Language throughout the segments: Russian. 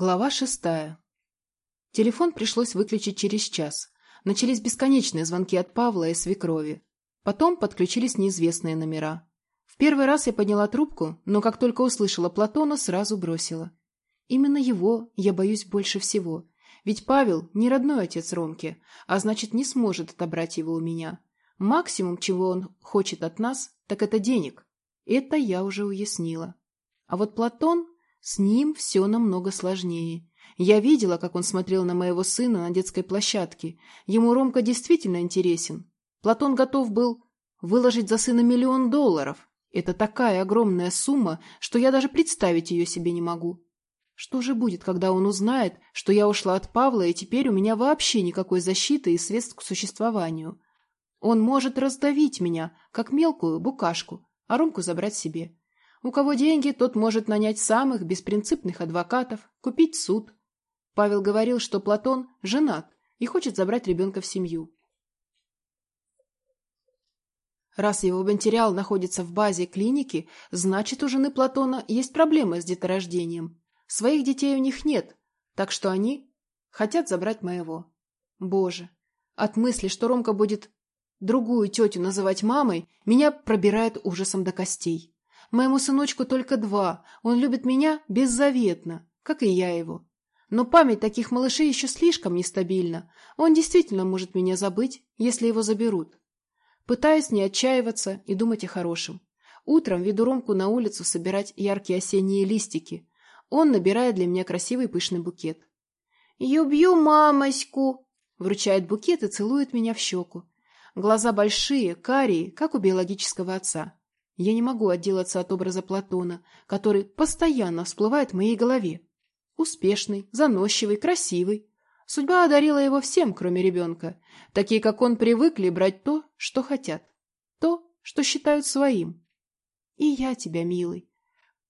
Глава шестая. Телефон пришлось выключить через час. Начались бесконечные звонки от Павла и свекрови. Потом подключились неизвестные номера. В первый раз я подняла трубку, но как только услышала Платона, сразу бросила. Именно его я боюсь больше всего. Ведь Павел не родной отец Ромки, а значит не сможет отобрать его у меня. Максимум, чего он хочет от нас, так это денег. Это я уже уяснила. А вот Платон с ним все намного сложнее. Я видела, как он смотрел на моего сына на детской площадке. Ему Ромка действительно интересен. Платон готов был выложить за сына миллион долларов. Это такая огромная сумма, что я даже представить ее себе не могу. Что же будет, когда он узнает, что я ушла от Павла, и теперь у меня вообще никакой защиты и средств к существованию? Он может раздавить меня, как мелкую букашку, а Ромку забрать себе. У кого деньги, тот может нанять самых беспринципных адвокатов, купить суд. Павел говорил, что Платон женат и хочет забрать ребенка в семью. Раз его материал находится в базе клиники, значит, у жены Платона есть проблемы с деторождением. Своих детей у них нет, так что они хотят забрать моего. Боже, от мысли, что Ромка будет другую тетю называть мамой, меня пробирает ужасом до костей. Моему сыночку только два, он любит меня беззаветно, как и я его. Но память таких малышей еще слишком нестабильна. Он действительно может меня забыть, если его заберут. Пытаюсь не отчаиваться и думать о хорошем. Утром веду Ромку на улицу собирать яркие осенние листики. Он набирает для меня красивый пышный букет. «Юбью мамоську!» Вручает букет и целует меня в щеку. Глаза большие, карие, как у биологического отца. Я не могу отделаться от образа Платона, который постоянно всплывает в моей голове. Успешный, заносчивый, красивый. Судьба одарила его всем, кроме ребенка. Такие, как он, привыкли брать то, что хотят. То, что считают своим. И я тебя, милый.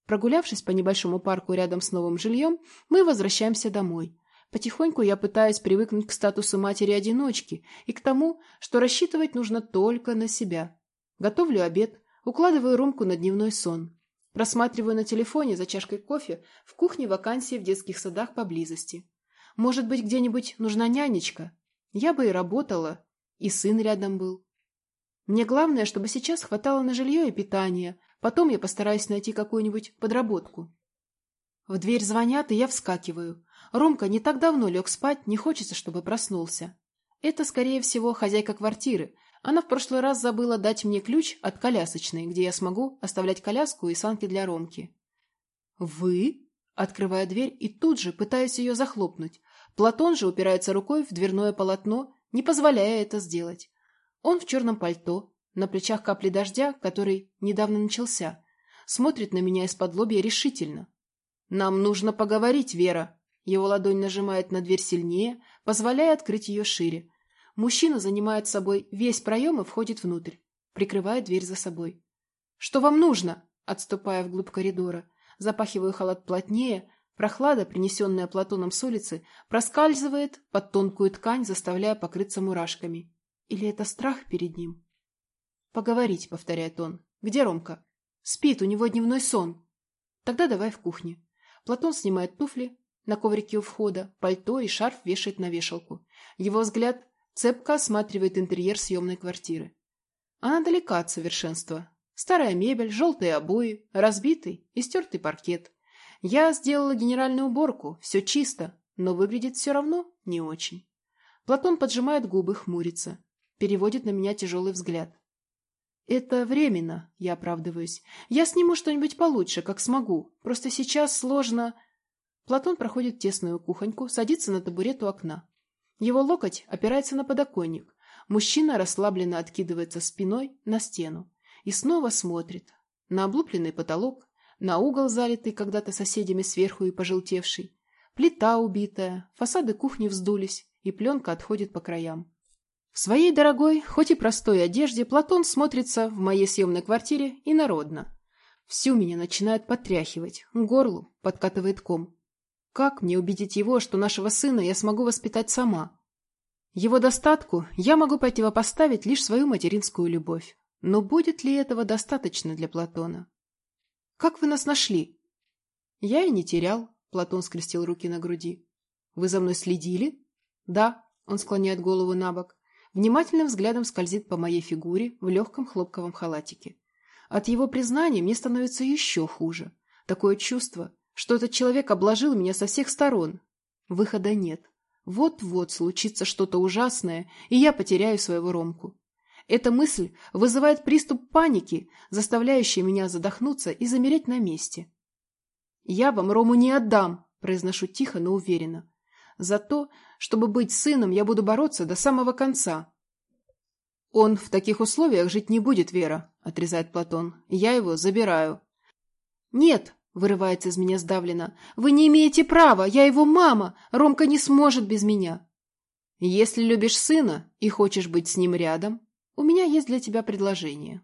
Прогулявшись по небольшому парку рядом с новым жильем, мы возвращаемся домой. Потихоньку я пытаюсь привыкнуть к статусу матери-одиночки и к тому, что рассчитывать нужно только на себя. Готовлю обед, Укладываю Ромку на дневной сон. Просматриваю на телефоне за чашкой кофе в кухне вакансии в детских садах поблизости. Может быть, где-нибудь нужна нянечка? Я бы и работала, и сын рядом был. Мне главное, чтобы сейчас хватало на жилье и питание. Потом я постараюсь найти какую-нибудь подработку. В дверь звонят, и я вскакиваю. Ромка не так давно лег спать, не хочется, чтобы проснулся. Это, скорее всего, хозяйка квартиры, она в прошлый раз забыла дать мне ключ от колясочной, где я смогу оставлять коляску и санки для Ромки. «Вы?» Открывая дверь и тут же пытаюсь ее захлопнуть. Платон же упирается рукой в дверное полотно, не позволяя это сделать. Он в черном пальто, на плечах капли дождя, который недавно начался, смотрит на меня из-под лобья решительно. «Нам нужно поговорить, Вера!» Его ладонь нажимает на дверь сильнее, позволяя открыть ее шире. Мужчина занимает собой весь проем и входит внутрь, прикрывая дверь за собой. «Что вам нужно?» Отступая вглубь коридора, запахиваю халат плотнее, прохлада, принесенная Платоном с улицы, проскальзывает под тонкую ткань, заставляя покрыться мурашками. Или это страх перед ним? «Поговорить», — повторяет он. «Где Ромка?» «Спит, у него дневной сон». «Тогда давай в кухне». Платон снимает туфли на коврике у входа, пальто и шарф вешает на вешалку. Его взгляд Цепко осматривает интерьер съемной квартиры. Она далека от совершенства. Старая мебель, желтые обои, разбитый и стертый паркет. Я сделала генеральную уборку, все чисто, но выглядит все равно не очень. Платон поджимает губы, хмурится. Переводит на меня тяжелый взгляд. «Это временно», — я оправдываюсь. «Я сниму что-нибудь получше, как смогу. Просто сейчас сложно...» Платон проходит тесную кухоньку, садится на табурет у окна. Его локоть опирается на подоконник. Мужчина расслабленно откидывается спиной на стену и снова смотрит на облупленный потолок, на угол, залитый когда-то соседями сверху и пожелтевший. Плита убитая, фасады кухни вздулись, и пленка отходит по краям. В своей дорогой, хоть и простой одежде Платон смотрится в моей съемной квартире и народно. Всю меня начинает потряхивать, горлу подкатывает ком. Как мне убедить его, что нашего сына я смогу воспитать сама? Его достатку я могу противопоставить лишь свою материнскую любовь. Но будет ли этого достаточно для Платона? Как вы нас нашли? Я и не терял. Платон скрестил руки на груди. Вы за мной следили? Да. Он склоняет голову на бок. Внимательным взглядом скользит по моей фигуре в легком хлопковом халатике. От его признания мне становится еще хуже. Такое чувство, что этот человек обложил меня со всех сторон. Выхода нет. Вот-вот случится что-то ужасное, и я потеряю своего Ромку. Эта мысль вызывает приступ паники, заставляющий меня задохнуться и замереть на месте. «Я вам Рому не отдам», – произношу тихо, но уверенно. «За то, чтобы быть сыном, я буду бороться до самого конца». «Он в таких условиях жить не будет, Вера», – отрезает Платон. «Я его забираю». «Нет», – вырывается из меня сдавленно, – «вы не имеете права, я его мама, Ромка не сможет без меня». «Если любишь сына и хочешь быть с ним рядом, у меня есть для тебя предложение».